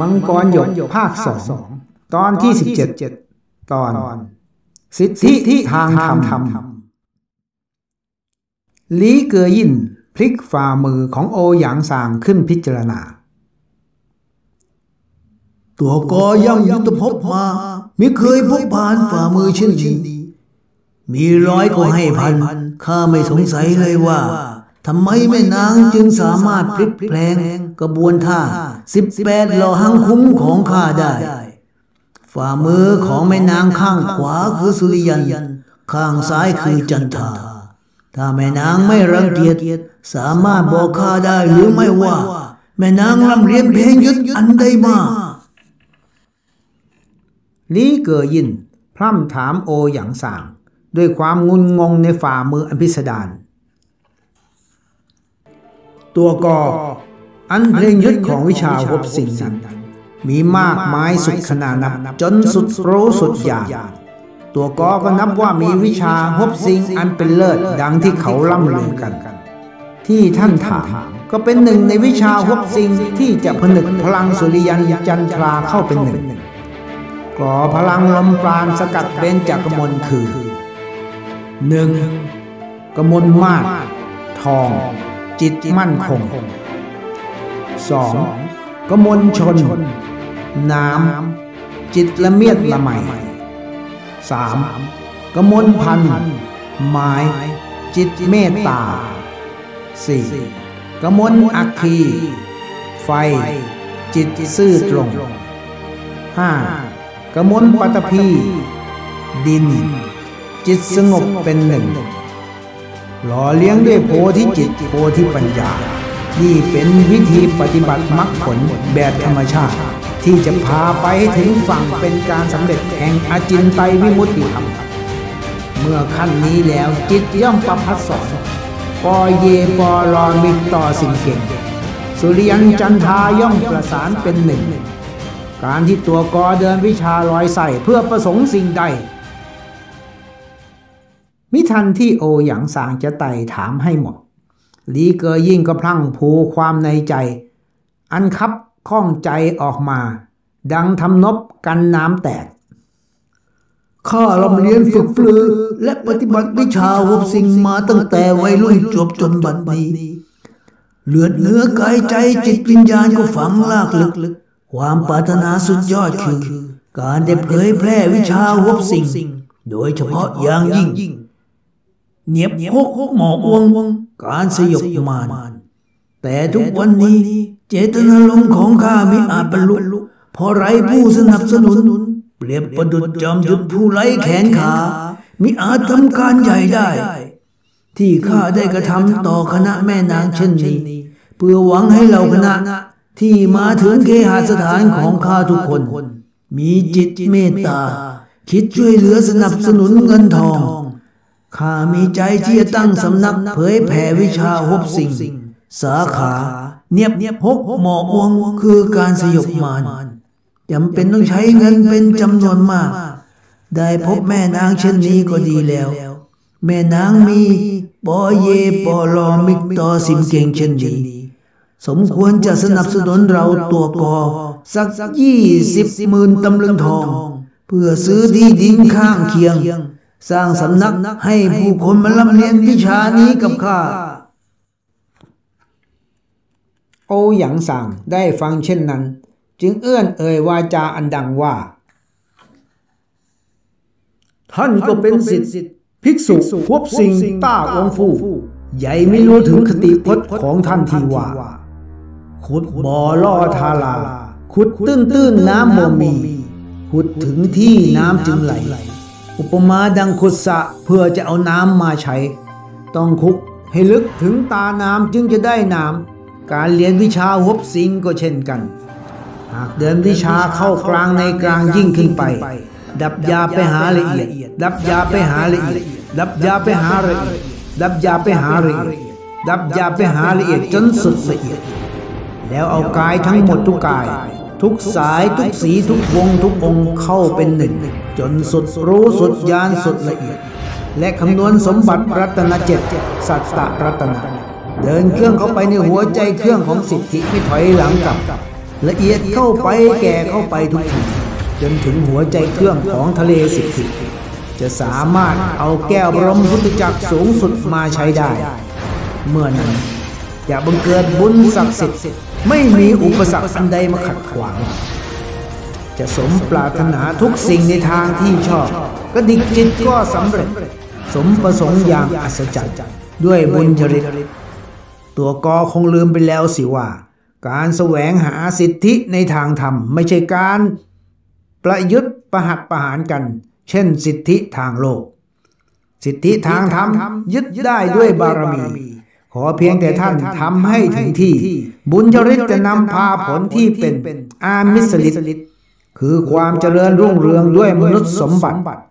มังกรหยกภาคสองตอนที่สิบเจ็ดตอน สิทธิทางธรรมลีเกอยินพลิกฝ่ามือของโอหยางสางขึ้นพิจารณา ตัวกอยังยุทธภพมาไม่เคยพบผ่านฝ่ามือเช่นนี้มีร้อยก็ให้พันข้าไม่สงสัยเลยว่า ทำไมแม่นางจึงสามารถพลิกแปลงกระบวนท่าสิบแปดหล่อหังคุ้มของข้าได้ ฝ่ามือของแม่นางข้างขวาคือสุริยัน ข้างซ้ายคือจันทา ถ้าแม่นางไม่รังเกียจสามารถบอกข้าได้หรือไม่ว่า แม่นางรำเรียนเพลงยุทธอันใดมาลีเกอยิน พร่ำถามโอหยางสาง ด้วยความงุนงงในฝ่ามืออันพิสดาร ตัวกอ อันเพลงยึดของวิชาหบสิ่งนั้นมีมากมายสุดขนานับ จนสุดรู้สุดอย่างตัวกอก็นับว่ามีวิชาหบสิ่งอันเป็นเลิศดังที่เขาล่ำลือกัน ที่ท่านถามก็เป็นหนึ่งในวิชาหบสิ่งที่จะผนึกพลังสุริยันจันทราเข้าเป็นหนึ่งก่อพลังลมปราณสกัดเบญจากมลคือหนึ่งกมลมาศทอง จิตมั่นคง 2. กมลชน น้ำจิตละเมียดละไม 3. กมลพันไม้จิตเมตตา 4. กมลอัคคี ไฟ จิตซื่อตรง 5. กมลปัตภีดิน จิตสงบเป็นหนึ่ง หล่อเลี้ยงด้วยโพธิจิตโพธิปัญญา นี่เป็นวิธีปฏิบัติมรรคผลแบบธรรมชาติ ที่จะพาไปให้ถึงฝั่งเป็นการสำเร็จแห่งอาจินไตวิมุตติธรรม เมื่อขั้นนี้แล้วจิตย่อมประพัดสอนปอเยปอรอมิต่อสิ่งเก่ง สุริยันจันทาย่อมประสานเป็นหนึ่ง การที่ตัวกอเดินวิชาลอยใส่เพื่อประสงค์สิ่งใด มิทันที่โอหยางสางจะไต่ถามให้หมด หลีเกอยิ่งก็พลั่งผูความในใจ อันคับข้องใจออกมา ดังทำนบกันน้ำแตก ข้าลำเรียนฝึกฟือ และปฏิบัติวิชาวบสิ่งมาตั้งแต่วัยรุ่นจบจนบัดนี้เลือดเนื้อกายใจจิตวิญญาณก็ฝังลากลึก ความปรารถนาสุดยอดคือ การได้เผยแพร่วิชาวบสิ่ง โดยเฉพาะอย่างยิ่ง เงียบหกหมออวงการสยบมานแต่ทุกวันนี้ เจตนาลมของข้าไม่อาจบรรลุเพราะไรผู้สนับสนุน เปรียบประดุจจอมยุทธผู้ไร้แขนขามิอาจทำการใหญ่ได้ ที่ข้าได้กระทำต่อคณะแม่นางเช่นนี้เพื่อหวังให้เหล่าคณะที่มาถึงเคหสถานของข้าทุกคน มีจิตเมตตา คิดช่วยเหลือสนับสนุนเงินทอง ข้ามีใจที่จะตั้งสำนักเผยแผ่วิชาหบสิ่ง สาขา เนียบเนียบหกหมออวงคือการสยบมารจำเป็นต้องใช้เงินเป็นจำนวนมาก ได้พบแม่นางเช่นนี้ก็ดีแล้ว แม่นางมีปอเยปอลอมิกตอสิมเก่งเช่นนี้สมควรจะสนับสนุนเราตัวกอ สักยี่สิบหมื่นตำลึงทอง เพื่อซื้อที่ดินข้างเคียง สร้างสำนักให้ผู้คนมาลำเรียนวิชานี้กับข้า โอหยางสั่งได้ฟังเช่นนั้น จึงเอื้อนเอ่ยวาจาอันดังว่า ท่านก็เป็นสิทธิ์ภิกษุควบสิ่งต้าองฟู ใหญ่ไม่รู้ถึงคติพจน์ของท่านทีว่าขุดบ่อล่อทาลาขุดตื้นตื้นน้ำบ่มี ขุดถึงที่น้ำจึงไหล อุปมาดังขุดสะเพื่อจะเอาน้ำมาใช้ ต้องคุกให้ลึกถึงตาน้ำจึงจะได้น้ำการเรียนวิชาหบสิงก็เช่นกัน หากเดินวิชาเข้ากลางในกลางยิ่งขึ้นไป ดับยาไปหาละเอียด ดับยาไปหาละเอียด ดับยาไปหาละเอียด ดับยาไปหาละเอียด ดับยาไปหาละเอียดจนสุดละเอียด แล้วเอากายทั้งหมดทุกกาย ทุกสายทุกสีทุกวงทุกองค์เข้าเป็นหนึ่ง จนสุดรู้สุดญาณสุดละเอียด และคำนวณสมบัติรัตนเจ็ดสัตตรัตนาเดินเครื่องเข้าไปในหัวใจเครื่องของสิทธิไม่ถอยหลังกลับ ละเอียดเข้าไปแก่เข้าไปทุกทีจนถึงหัวใจเครื่องของทะเลสิทธิ จะสามารถเอาแก้วบรมพุทธจักรสูงสุดมาใช้ได้ เมื่อนั้นจะบังเกิดบุญศักดิ์สิทธิ์ ไม่มีอุปสรรคอันใดมาขัดขวาง จะสมปรารถนาทุกสิ่งในทางที่ชอบกระดิกจิตก็สำเร็จ สมประสงค์อย่างอัศจรรย์ด้วยบุญจริต ตัวกอคงลืมไปแล้วสิว่า การแสวงหาสิทธิในทางธรรม ไม่ใช่การประยุทธ์ประหัตประหารกัน เช่นสิทธิทางโลก สิทธิทางธรรมยึดได้ด้วยบารมี ขอเพียงแต่ท่านทำให้ถึงที่ บุญจริตจะนำพาผลที่เป็นอามิสลิตคือความเจริญรุ่งเรืองด้วยมนุษย์สมบัติ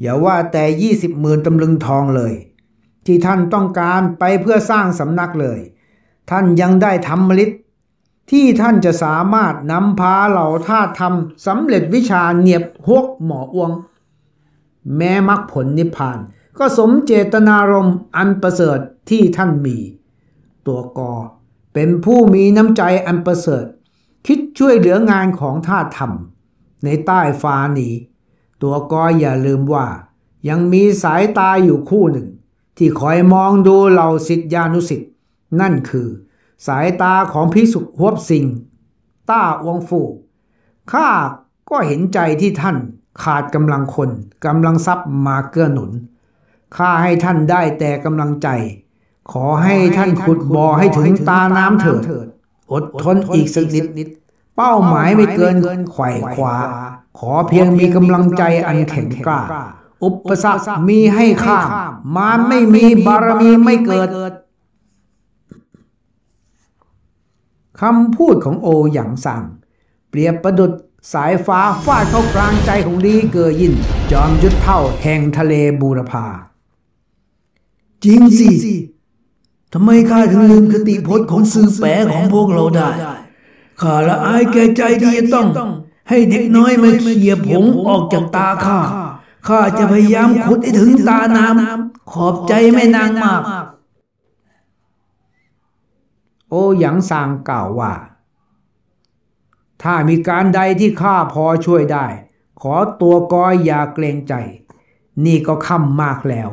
อย่าว่าแต่ยี่สิบหมื่นตำลึงทองเลย ที่ท่านต้องการไปเพื่อสร้างสำนักเลย ท่านยังได้ทำมลิตที่ท่านจะสามารถนำพาเหล่าท่าทำสำเร็จวิชาเนียบฮวกหมออวง แม้มรรคผลนิพพาน ก็สมเจตนารมณ์อันประเสริฐที่ท่านมี ตัวกอเป็นผู้มีน้ำใจอันประเสริฐ คิดช่วยเหลืองานของท่าธรรม ในใต้ฟ้านี้ ตัวกออย่าลืมว่า ยังมีสายตาอยู่คู่หนึ่ง ที่คอยมองดูเหล่าสิทธิานุสิทธิ์นั่นคือ สายตาของพิสุหวบสิงต้าอวงฟูข้าก็เห็นใจที่ท่านขาดกำลังคนกำลังทรัพย์มาเกื้อหนุน ข้าให้ท่านได้แต่กำลังใจ ขอให้ท่านขุดบ่อให้ถึงตาน้ำเถิด อดทนอีกสักนิดนิดเป้าหมายไม่เกินไขว่คว้าขอเพียงมีกำลังใจอันแข็งกล้า อุปสรรคมีให้ข้ามมารไม่มีบารมีไม่เกิดคำพูดของโอหยางสั่ง เปรียบประดุดสายฟ้าฟาดเข้ากลางใจของลีเกอยิน จอมยุทธเท่าแห่งทะเลบูรพา จริงสิ ทำไมข้าถึงลืมคติพจน์ของสื่อแปรของพวกเราได้ ข้าละอายแก่ใจที่จะต้อง ให้เด็กน้อยมาเขี่ยผงออกจากตาข้า ข้าจะพยายามขุดให้ถึงตาน้ำขอบใจแม่นางมาก โอหยางซางกล่าวว่า ถ้ามีการใดที่ข้าพอช่วยได้ ขอตัวกอยอย่าเกรงใจ นี่ก็ค่ำมากแล้ว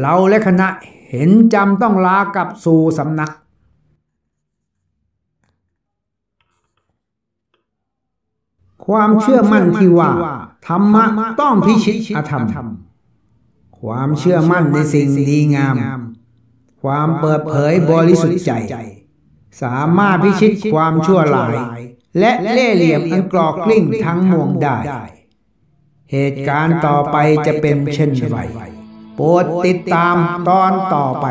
เราและคณะเห็นจำต้องลากลับสู่สำนัก ความเชื่อมั่นที่ว่า ธรรมะต้องพิชิตอธรรม ความเชื่อมั่นในสิ่งดีงาม ความเปิดเผยบริสุทธิ์ใจ สามารถพิชิตความชั่วร้าย และเล่เหลี่ยมอันกรอกกลิ้งทั้งมวงได้ เหตุการณ์ต่อไปจะเป็นเช่นไร โปรดติดตามตอนต่อไป